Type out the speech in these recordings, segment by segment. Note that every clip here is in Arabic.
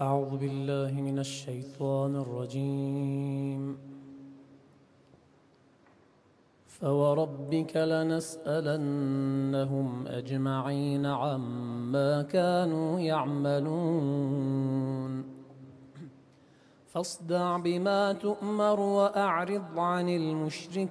أعوذ بالله من الشيطان الرجيم. فوربك لنسألنهم أجمعين عما كانوا يعملون. فاصدع بما تؤمر وأعرض عن المشركين.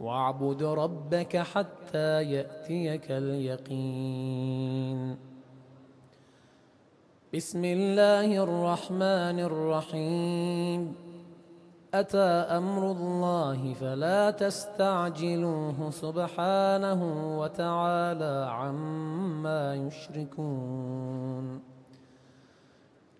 واعبد ربك حتى يأتيك اليقين. بسم الله الرحمن الرحيم. أتى أمر الله فلا تستعجلوه سبحانه وتعالى عما يشركون.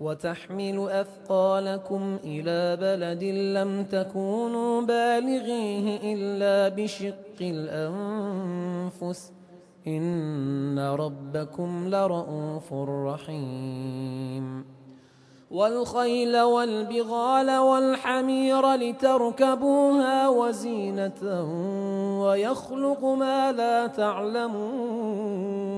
وتحمل أثقالكم إلى بلد لم تكونوا بالغيه إلا بشق الأنفس. إن ربكم لرؤوف رحيم. والخيل والبغال والحمير لتركبوها وزينة ويخلق ما لا تعلمون.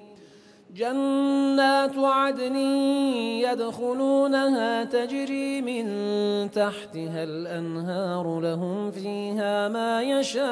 جنات عدن يدخلونها تجري من تحتها الأنهار لهم فيها ما يشاءون